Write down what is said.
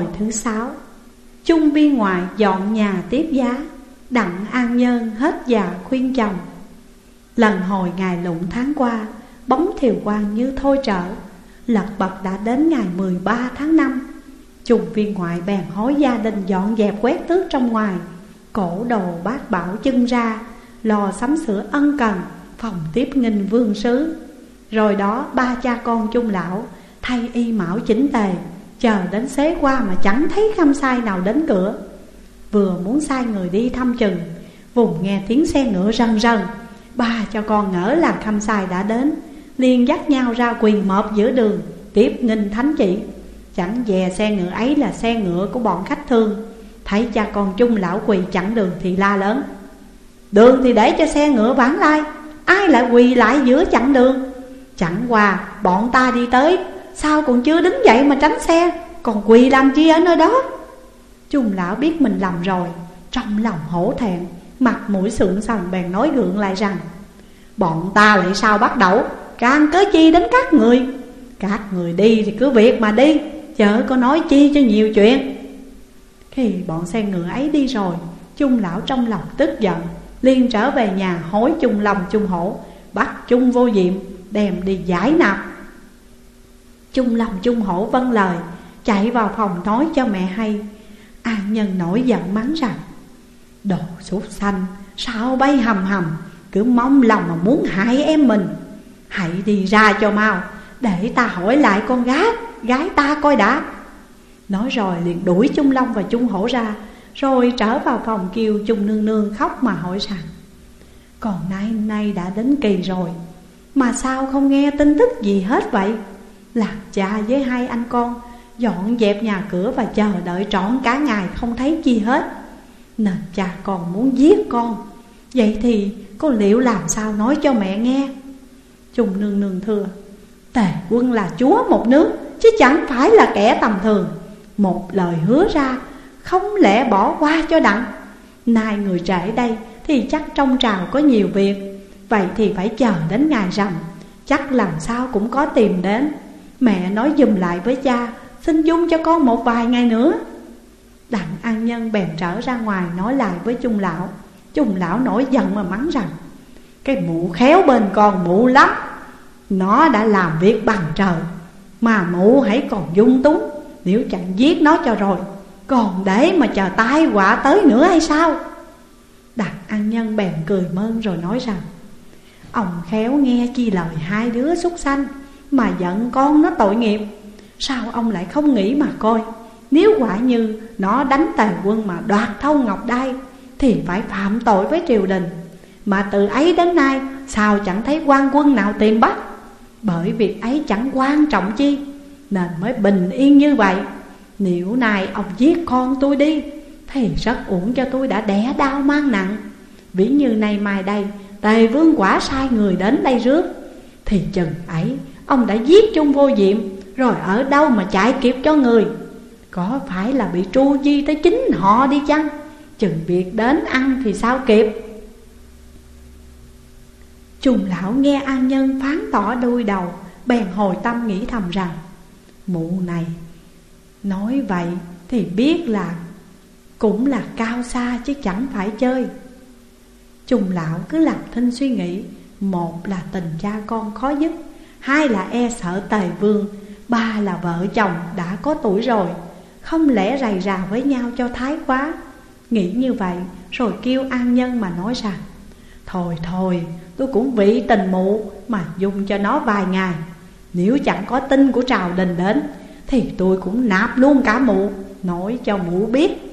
Hồi thứ sáu. Trung viên ngoại dọn nhà tiếp giá, Đặng an nhân hết già khuyên chồng. Lần hồi ngày lụng tháng qua, Bóng thiều quang như thôi trở. Lật bật đã đến ngày 13 tháng 5 Trung viên ngoại bèn hối gia đình dọn dẹp quét tước trong ngoài. Cổ đồ bát bảo chân ra, Lò sắm sửa ân cần, Phòng tiếp nghinh vương sứ. Rồi đó ba cha con chung lão Thay y mão chỉnh tề. Chờ đến xế qua mà chẳng thấy khâm sai nào đến cửa. Vừa muốn sai người đi thăm chừng, Vùng nghe tiếng xe ngựa rần rần. Ba cho con ngỡ là khâm sai đã đến, liền dắt nhau ra quỳ mọp giữa đường, Tiếp nghinh thánh chỉ. Chẳng dè xe ngựa ấy là xe ngựa của bọn khách thương. Thấy cha con chung lão quỳ chặn đường thì la lớn. Đường thì để cho xe ngựa vãng lai, Ai lại quỳ lại giữa chặn đường? Chẳng qua bọn ta đi tới Sao còn chưa đứng dậy mà tránh xe? Còn quỳ làm chi ở nơi đó? Trung lão biết mình làm rồi, Trong lòng hổ thẹn, Mặt mũi sượng sần bèn nói gượng lại rằng, Bọn ta lại sao bắt đầu? Càng cớ chi đến các người? Các người đi thì cứ việc mà đi, Chớ có nói chi cho nhiều chuyện. Khi bọn xe ngựa ấy đi rồi Trung lão trong lòng tức giận, liền trở về nhà hối chung lòng chung hổ, Bắt chung vô diệm đem đi giải nạp. Chung lòng chung hổ vâng lời, Chạy vào phòng nói cho mẹ hay. An nhân nổi giận mắng rằng, Đồ súc xanh, Sao bay hầm hầm, Cứ mong lòng mà muốn hại em mình. Hãy đi ra cho mau, Để ta hỏi lại con gái Gái ta coi đã. Nói rồi liền đuổi Trung Long và Trung Hổ ra, Rồi trở vào phòng kêu Trung Nương Nương khóc mà hỏi rằng, Còn nay nay đã đến kỳ rồi, Mà sao không nghe tin tức gì hết vậy? Làm cha với hai anh con, Dọn dẹp nhà cửa và chờ đợi trọn cả ngày không thấy chi hết. Nên cha còn muốn giết con. Vậy thì cô liệu làm sao nói cho mẹ nghe? Trung nương nương thưa, Tề quân là chúa một nước, Chứ chẳng phải là kẻ tầm thường. Một lời hứa ra, Không lẽ bỏ qua cho đặng? Nay người trẻ đây Thì chắc trong trào có nhiều việc. Vậy thì phải chờ đến ngày rằm, Chắc làm sao cũng có tìm đến. Mẹ nói dùm lại với cha, Xin dung cho con một vài ngày nữa. Đặng an nhân bèn trở ra ngoài Nói lại với trung lão. Trung lão nổi giận mà mắng rằng, Cái mụ khéo bên con mụ lắm, Nó đã làm việc bằng trời, Mà mụ hãy còn dung túng. Nếu chẳng giết nó cho rồi, Còn để mà chờ tai quả tới nữa hay sao? Đặng an nhân bèn cười mơn rồi nói rằng, Ông khéo nghe chi lời hai đứa xuất sanh mà giận con nó tội nghiệp. Sao ông lại không nghĩ mà coi? Nếu quả như nó đánh tề quân mà đoạt thâu ngọc đai, Thì phải phạm tội với triều đình. Mà từ ấy đến nay, Sao chẳng thấy quan quân nào tìm bắt Bởi việc ấy chẳng quan trọng chi, Nên mới bình yên như vậy. Nếu này ông giết con tôi đi, Thì rất uổng cho tôi đã đẻ đau mang nặng. Ví như nay mai đây, Tề vương quả sai người đến đây rước, Thì chừng ấy Ông đã giết chung vô diệm, Rồi ở đâu mà chạy kịp cho người? Có phải là bị tru di tới chính họ đi chăng? Chừng việc đến ăn thì sao kịp? Trùng lão nghe an nhân phán tỏ đôi đầu, Bèn hồi tâm nghĩ thầm rằng, Mụ này Nói vậy thì biết là Cũng là cao xa chứ chẳng phải chơi. Trùng lão cứ làm thinh suy nghĩ, Một là tình cha con khó dứt Hai là e sợ tề vương, Ba là vợ chồng đã có tuổi rồi, Không lẽ rầy rà với nhau cho thái quá? Nghĩ như vậy, rồi kêu an nhân mà nói rằng, Thôi thôi, tôi cũng vị tình mụ mà dùng cho nó vài ngày. Nếu chẳng có tin của trào đình đến, Thì tôi cũng nạp luôn cả mụ, Nói cho mụ biết.